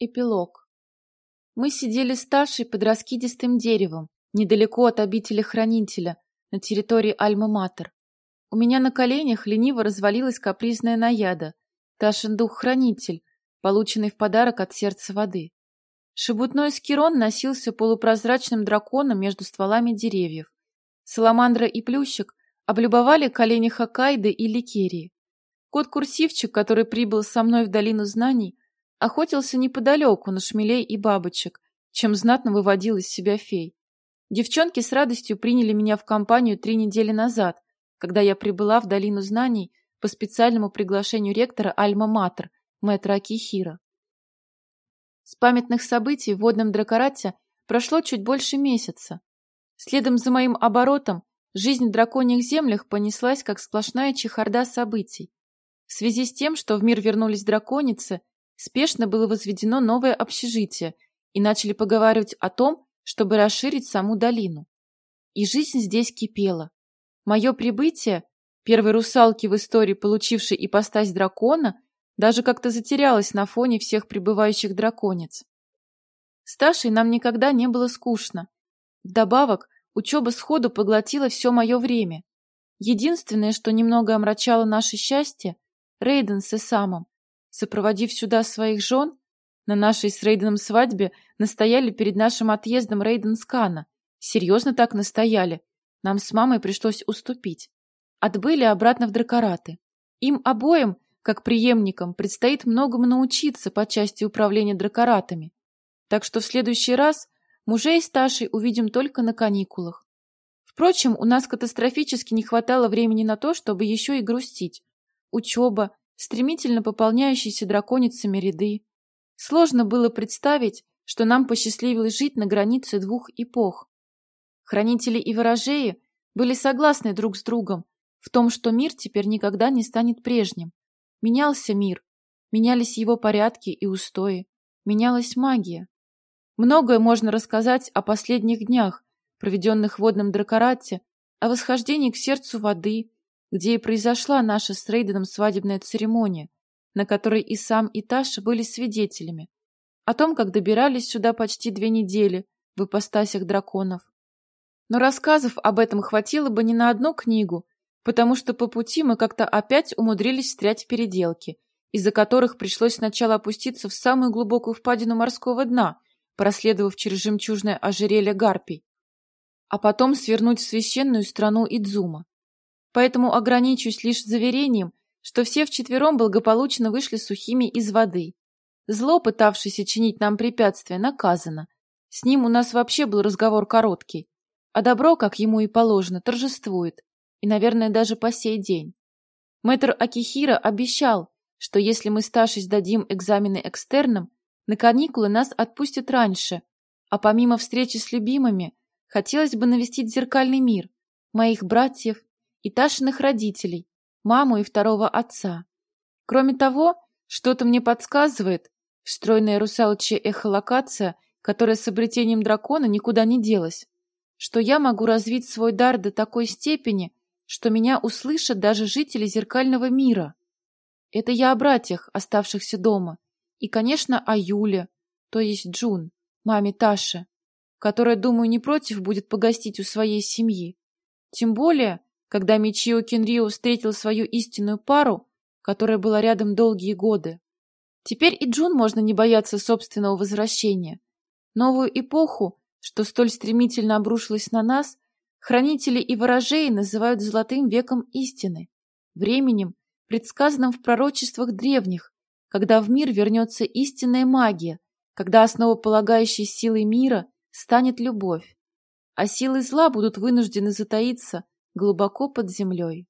Эпилог. Мы сидели с Ташей под раскидистым деревом, недалеко от обители Хранителя, на территории Альма-Матер. У меня на коленях лениво развалилась капризная наяда, Ташин дух-хранитель, полученный в подарок от сердца воды. Шебутной скирон носился полупрозрачным драконом между стволами деревьев. Саламандра и Плющик облюбовали колени Хоккайдо и Ликерии. Кот-курсивчик, который прибыл со мной в долину знаний, охотился неподалеку на шмелей и бабочек, чем знатно выводил из себя фей. Девчонки с радостью приняли меня в компанию три недели назад, когда я прибыла в Долину Знаний по специальному приглашению ректора Альма-Матер, мэтра Акихира. С памятных событий в водном дракорате прошло чуть больше месяца. Следом за моим оборотом жизнь в драконьих землях понеслась, как сплошная чехарда событий. В связи с тем, что в мир вернулись драконицы, спешно было возведено новое общежитие и начали поговаривать о том, чтобы расширить саму долину. И жизнь здесь кипела. Мое прибытие, первой русалки в истории, получившей ипостась дракона, даже как-то затерялось на фоне всех прибывающих драконец. С Ташей нам никогда не было скучно. Вдобавок, учеба сходу поглотила все мое время. Единственное, что немного омрачало наше счастье, Рейден с Эсамом, сопроводив сюда своих жен, на нашей с Рейденом свадьбе настояли перед нашим отъездом Рейден с Кана. Серьезно так настояли. Нам с мамой пришлось уступить. Отбыли обратно в Дракораты. Им обоим, как преемникам, предстоит многому научиться по части управления Дракоратами. Так что в следующий раз мужей с Ташей увидим только на каникулах. Впрочем, у нас катастрофически не хватало времени на то, чтобы еще и грустить. Учеба, стремительно пополняющиеся драконицами ряды. Сложно было представить, что нам посчастливилось жить на границе двух эпох. Хранители и ворожеи были согласны друг с другом в том, что мир теперь никогда не станет прежним. Менялся мир, менялись его порядки и устои, менялась магия. Многое можно рассказать о последних днях, проведенных в водном дракорате, о восхождении к сердцу воды, где и произошла наша с Рейденом свадебная церемония, на которой и сам, и Таша были свидетелями, о том, как добирались сюда почти две недели в ипостасях драконов. Но рассказов об этом хватило бы не на одну книгу, потому что по пути мы как-то опять умудрились встрять в переделки, из-за которых пришлось сначала опуститься в самую глубокую впадину морского дна, проследовав через жемчужное ожерелье гарпий, а потом свернуть в священную страну Идзума поэтому ограничусь лишь заверением, что все вчетвером благополучно вышли сухими из воды. Зло, пытавшееся чинить нам препятствия, наказано. С ним у нас вообще был разговор короткий. А добро, как ему и положено, торжествует. И, наверное, даже по сей день. Мэтр Акихира обещал, что если мы с Ташей сдадим экзамены экстерном, на каникулы нас отпустят раньше, а помимо встречи с любимыми, хотелось бы навестить зеркальный мир, моих братьев, и Ташиных родителей, маму и второго отца. Кроме того, что-то мне подсказывает, встроенная русалочья эхолокация, которая с обретением дракона никуда не делась, что я могу развить свой дар до такой степени, что меня услышат даже жители зеркального мира. Это я о братьях, оставшихся дома, и, конечно, о Юле, то есть Джун, маме Таши, которая, думаю, не против будет погостить у своей семьи. Тем более, когда Мичио Кенрио встретил свою истинную пару, которая была рядом долгие годы. Теперь и Джун можно не бояться собственного возвращения. Новую эпоху, что столь стремительно обрушилась на нас, хранители и ворожеи называют золотым веком истины, временем, предсказанным в пророчествах древних, когда в мир вернется истинная магия, когда основополагающей силой мира станет любовь, а силы зла будут вынуждены затаиться глубоко под землей.